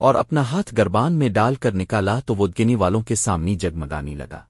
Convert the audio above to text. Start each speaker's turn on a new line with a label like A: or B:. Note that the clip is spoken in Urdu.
A: اور اپنا ہاتھ گربان میں ڈال کر نکالا تو وہ گنی والوں کے سامنے جگمگانے لگا۔